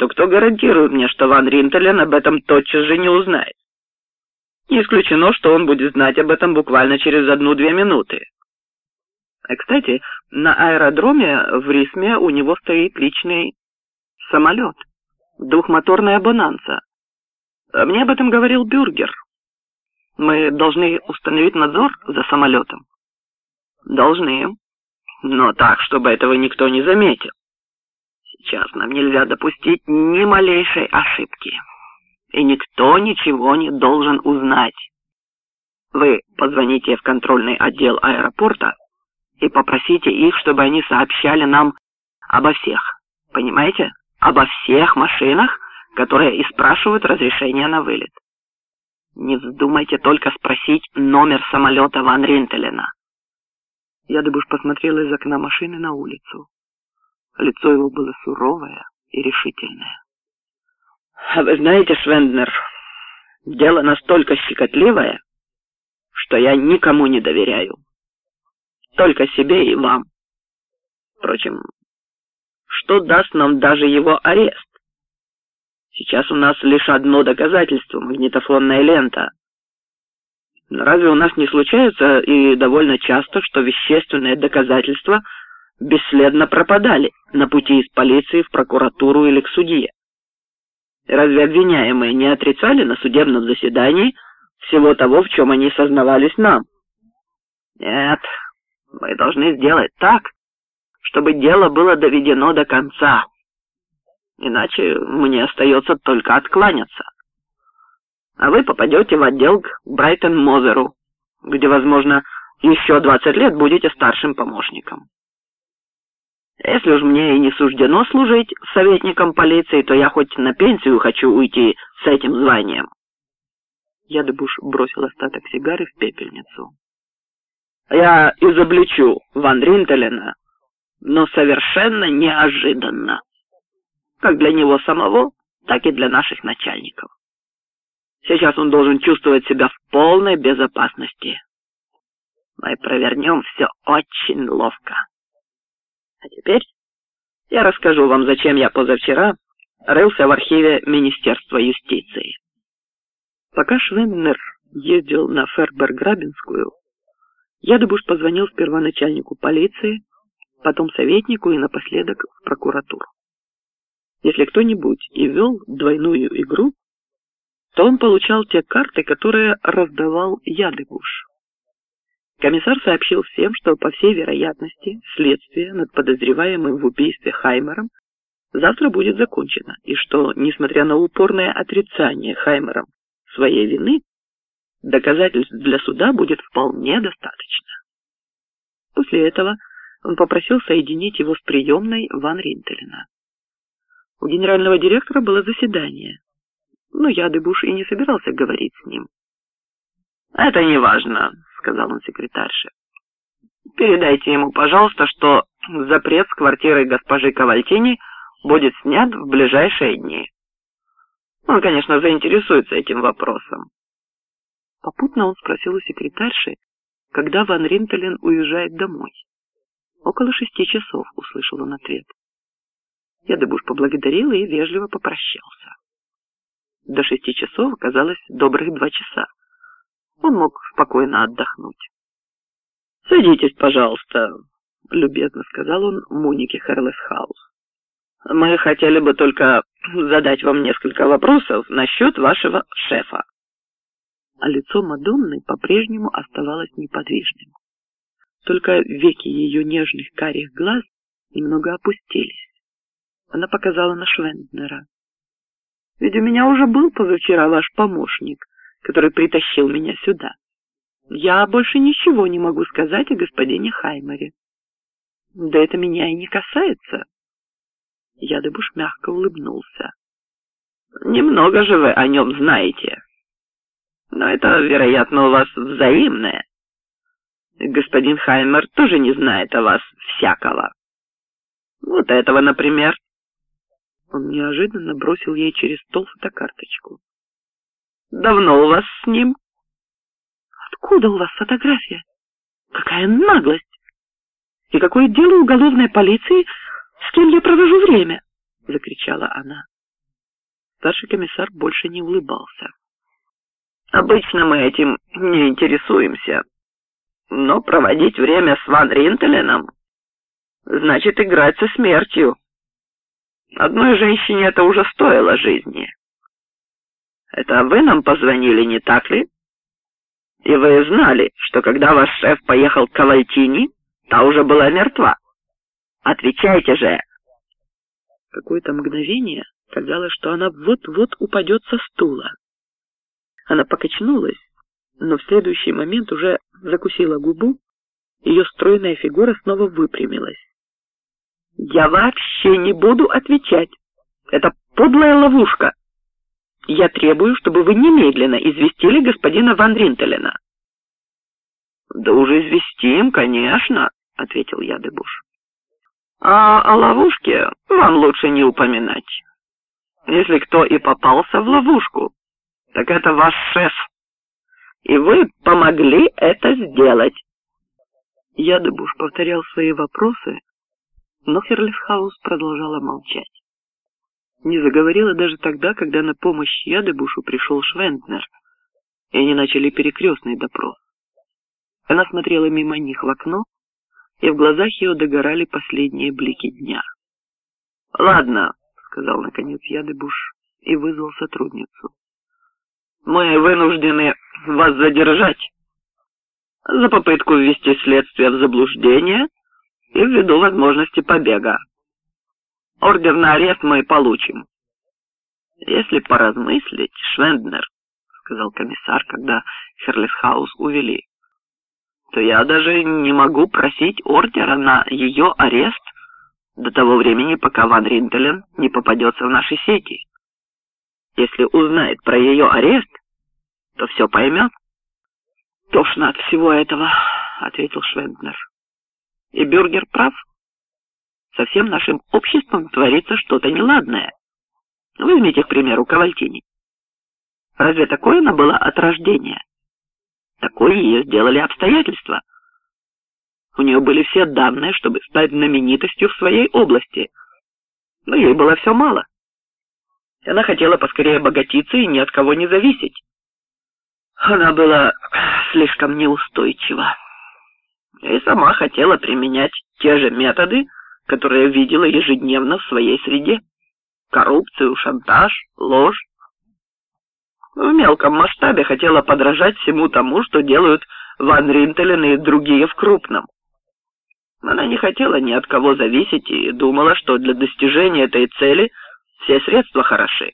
то кто гарантирует мне, что Ван Ринтелен об этом тотчас же не узнает? Не исключено, что он будет знать об этом буквально через одну-две минуты. А, кстати, на аэродроме в Рисме у него стоит личный самолет, двухмоторная «Бонанza». Мне об этом говорил Бюргер. Мы должны установить надзор за самолетом. Должны, но так, чтобы этого никто не заметил. Сейчас нам нельзя допустить ни малейшей ошибки, и никто ничего не должен узнать. Вы позвоните в контрольный отдел аэропорта и попросите их, чтобы они сообщали нам обо всех, понимаете? Обо всех машинах, которые и спрашивают разрешение на вылет. Не вздумайте только спросить номер самолета Ван Ринтелена. Ядыбуш посмотрел из окна машины на улицу. Лицо его было суровое и решительное. А вы знаете, Швенднер, дело настолько щекотливое, что я никому не доверяю. Только себе и вам. Впрочем, что даст нам даже его арест? Сейчас у нас лишь одно доказательство — магнитофонная лента. Но разве у нас не случается и довольно часто, что вещественные доказательства бесследно пропадали на пути из полиции в прокуратуру или к судье? Разве обвиняемые не отрицали на судебном заседании всего того, в чем они сознавались нам? Нет, мы должны сделать так, чтобы дело было доведено до конца. Иначе мне остается только откланяться. А вы попадете в отдел к Брайтон-Мозеру, где, возможно, еще 20 лет будете старшим помощником. Если уж мне и не суждено служить советником полиции, то я хоть на пенсию хочу уйти с этим званием. Ядыбуш бросил остаток сигары в пепельницу. Я изобличу Ван Ринтелена, но совершенно неожиданно. Как для него самого, так и для наших начальников. Сейчас он должен чувствовать себя в полной безопасности. Мы провернем все очень ловко. А теперь я расскажу вам, зачем я позавчера рылся в архиве Министерства юстиции. Пока Швеннер ездил на Фербер-Грабинскую, Ядыбуш позвонил сперва начальнику полиции, потом советнику и напоследок в прокуратуру. Если кто-нибудь и вел двойную игру, то он получал те карты, которые раздавал Ядыбуш. Комиссар сообщил всем, что, по всей вероятности, следствие над подозреваемым в убийстве Хаймером завтра будет закончено, и что, несмотря на упорное отрицание Хаймером своей вины, доказательств для суда будет вполне достаточно. После этого он попросил соединить его с приемной Ван Ринтелена. У генерального директора было заседание, но я Дебуш и не собирался говорить с ним. «Это не важно», — сказал он секретарше. «Передайте ему, пожалуйста, что запрет с квартиры госпожи Кавальтини будет снят в ближайшие дни. Он, конечно, заинтересуется этим вопросом». Попутно он спросил у секретарши, когда Ван Ринтелен уезжает домой. «Около шести часов», — услышал он ответ. Ядыбуш поблагодарил и вежливо попрощался. До шести часов оказалось добрых два часа. Он мог спокойно отдохнуть. «Садитесь, пожалуйста», — любезно сказал он Мунике Херлесхаус. «Мы хотели бы только задать вам несколько вопросов насчет вашего шефа». А лицо Мадонны по-прежнему оставалось неподвижным. Только веки ее нежных карих глаз немного опустились. Она показала на Швенднера. «Ведь у меня уже был позавчера ваш помощник, который притащил меня сюда. Я больше ничего не могу сказать о господине Хаймере. Да это меня и не касается». Ядыбуш мягко улыбнулся. «Немного же вы о нем знаете. Но это, вероятно, у вас взаимное. Господин Хаймер тоже не знает о вас всякого. Вот этого, например». Он неожиданно бросил ей через стол фотокарточку. «Давно у вас с ним?» «Откуда у вас фотография? Какая наглость! И какое дело уголовной полиции, с кем я провожу время?» — закричала она. Старший комиссар больше не улыбался. Обычно мы этим не интересуемся. Но проводить время с Ван Ринтеленом значит играть со смертью. Одной женщине это уже стоило жизни. Это вы нам позвонили, не так ли? И вы знали, что когда ваш шеф поехал к Кавальтини, та уже была мертва. Отвечайте же. Какое-то мгновение казалось, что она вот-вот упадет со стула. Она покачнулась, но в следующий момент уже закусила губу, ее стройная фигура снова выпрямилась. «Я вообще не буду отвечать. Это подлая ловушка. Я требую, чтобы вы немедленно известили господина Ван Ринтелена». «Да уже известим, конечно», — ответил я Дебуш. «А о ловушке вам лучше не упоминать. Если кто и попался в ловушку, так это ваш шеф. И вы помогли это сделать». Ядыбуш повторял свои вопросы, но Херлисхаус продолжала молчать. Не заговорила даже тогда, когда на помощь Ядыбушу пришел Швентнер, и они начали перекрестный допрос. Она смотрела мимо них в окно, и в глазах ее догорали последние блики дня. «Ладно», — сказал наконец Ядыбуш и вызвал сотрудницу. «Мы вынуждены вас задержать за попытку ввести следствие в заблуждение и ввиду возможности побега. Ордер на арест мы получим. Если поразмыслить, Швенднер, сказал комиссар, когда Херлисхаус увели, то я даже не могу просить ордера на ее арест до того времени, пока Ван Ринтелен не попадется в наши сети. Если узнает про ее арест, то все поймет. «Тошно от всего этого», — ответил Швенднер. «И Бюргер прав. Со всем нашим обществом творится что-то неладное. Возьмите, к примеру, Кавальтини. Разве такое она была от рождения? Такое ее сделали обстоятельства. У нее были все данные, чтобы стать знаменитостью в своей области. Но ей было все мало. Она хотела поскорее обогатиться и ни от кого не зависеть. Она была слишком неустойчива. И сама хотела применять те же методы, которые видела ежедневно в своей среде. Коррупцию, шантаж, ложь. В мелком масштабе хотела подражать всему тому, что делают Ван Ринтелен и другие в крупном. Она не хотела ни от кого зависеть и думала, что для достижения этой цели все средства хороши.